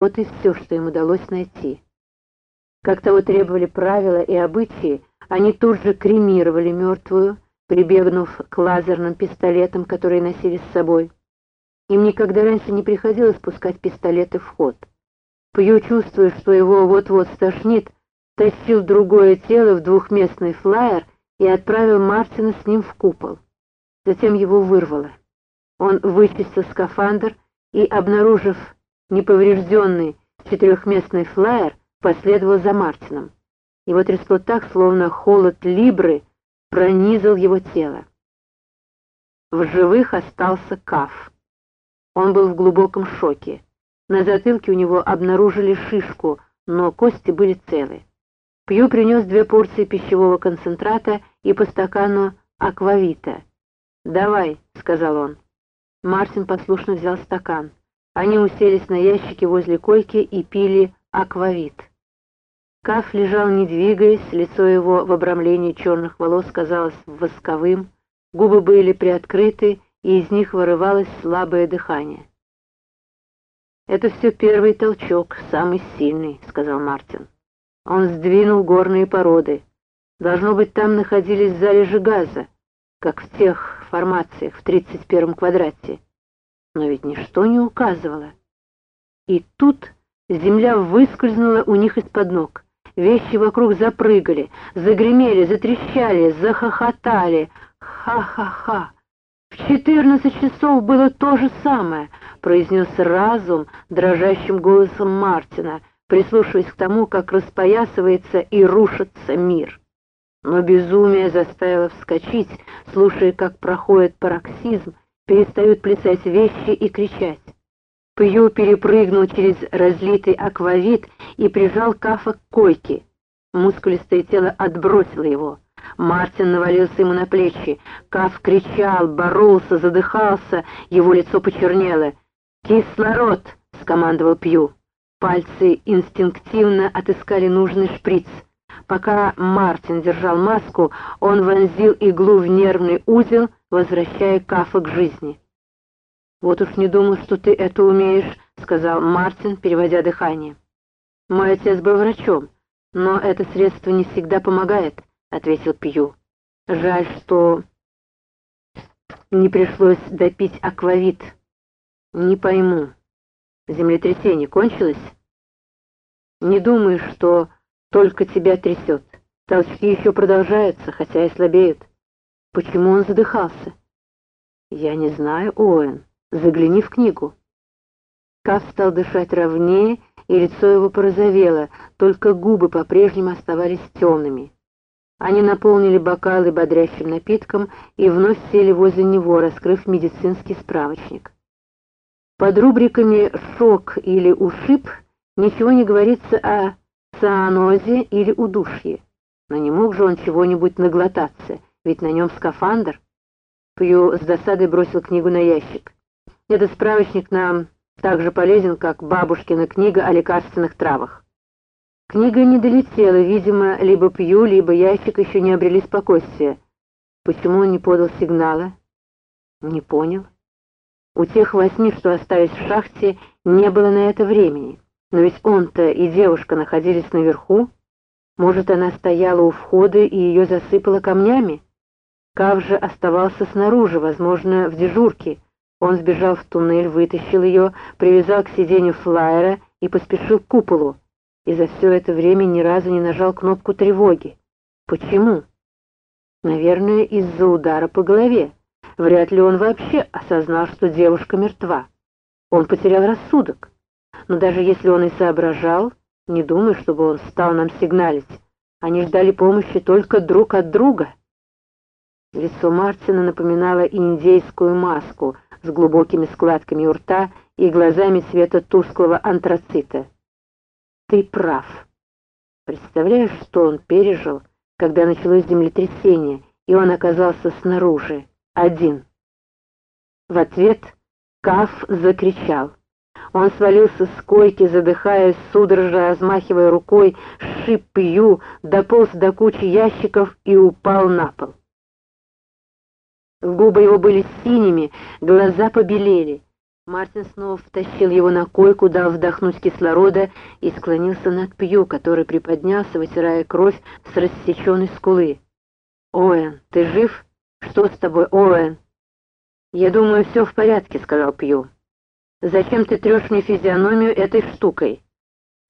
Вот и все, что им удалось найти. Как того требовали правила и обычаи, они тут же кремировали мертвую, прибегнув к лазерным пистолетам, которые носили с собой. Им никогда раньше не приходилось пускать пистолеты в ход. Пью, чувствуя, что его вот-вот стошнит, тащил другое тело в двухместный флайер и отправил Мартина с ним в купол. Затем его вырвало. Он вычистил скафандр и, обнаружив неповрежденный четырехместный флайер, последовал за Мартином. Его трясло так, словно холод Либры пронизал его тело. В живых остался Каф. Он был в глубоком шоке. На затылке у него обнаружили шишку, но кости были целы. Пью принес две порции пищевого концентрата и по стакану аквавита. «Давай», — сказал он. Мартин послушно взял стакан. Они уселись на ящике возле койки и пили аквавит. Каф лежал не двигаясь, лицо его в обрамлении черных волос казалось восковым, губы были приоткрыты, и из них вырывалось слабое дыхание. «Это все первый толчок, самый сильный», — сказал Мартин. Он сдвинул горные породы. Должно быть, там находились залежи газа, как в тех формациях в 31-м квадрате. Но ведь ничто не указывало. И тут земля выскользнула у них из-под ног. Вещи вокруг запрыгали, загремели, затрещали, захохотали. Ха-ха-ха! В четырнадцать часов было то же самое, произнес разум дрожащим голосом Мартина, прислушиваясь к тому, как распоясывается и рушится мир. Но безумие заставило вскочить, слушая, как проходит пароксизм, перестают плясать вещи и кричать. Пью перепрыгнул через разлитый аквавит и прижал Кафа к койке. Мускулистое тело отбросило его. Мартин навалился ему на плечи. Каф кричал, боролся, задыхался, его лицо почернело. «Кислород!» — скомандовал Пью. Пальцы инстинктивно отыскали нужный шприц. Пока Мартин держал маску, он вонзил иглу в нервный узел, возвращая Кафа к жизни. «Вот уж не думал, что ты это умеешь», — сказал Мартин, переводя дыхание. «Мой отец был врачом, но это средство не всегда помогает», — ответил Пью. «Жаль, что не пришлось допить аквавит. Не пойму. Землетрясение кончилось?» «Не думаю, что только тебя трясет. Толчки еще продолжаются, хотя и слабеют. Почему он задыхался?» «Я не знаю, Оуэн. Загляни в книгу». Каф стал дышать ровнее, и лицо его порозовело, только губы по-прежнему оставались темными. Они наполнили бокалы бодрящим напитком и вновь сели возле него, раскрыв медицинский справочник. Под рубриками «шок» или «ушиб» ничего не говорится о цианозе или удушье. Но не мог же он чего-нибудь наглотаться, ведь на нем скафандр. Пью с досадой бросил книгу на ящик. Этот справочник нам так же полезен, как бабушкина книга о лекарственных травах. Книга не долетела, видимо, либо Пью, либо ящик еще не обрели спокойствия. Почему он не подал сигнала? Не понял. У тех восьми, что остались в шахте, не было на это времени. Но ведь он-то и девушка находились наверху. Может, она стояла у входа и ее засыпала камнями? Кав же оставался снаружи, возможно, в дежурке. Он сбежал в туннель, вытащил ее, привязал к сиденью флайера и поспешил к куполу. И за все это время ни разу не нажал кнопку тревоги. Почему? Наверное, из-за удара по голове. Вряд ли он вообще осознал, что девушка мертва. Он потерял рассудок. Но даже если он и соображал, не думаю, чтобы он стал нам сигналить. Они ждали помощи только друг от друга. Лицо Мартина напоминало индейскую маску — с глубокими складками у рта и глазами цвета тусклого антрацита. Ты прав. Представляешь, что он пережил, когда началось землетрясение, и он оказался снаружи, один. В ответ Каф закричал. Он свалился с койки, задыхаясь, судорожно размахивая рукой, шип дополз до кучи ящиков и упал на пол. Губы его были синими, глаза побелели. Мартин снова втащил его на койку, дал вдохнуть кислорода и склонился над Пью, который приподнялся, вытирая кровь с рассеченной скулы. «Оуэн, ты жив? Что с тобой, Оуэн?» «Я думаю, все в порядке», — сказал Пью. «Зачем ты трешь мне физиономию этой штукой?»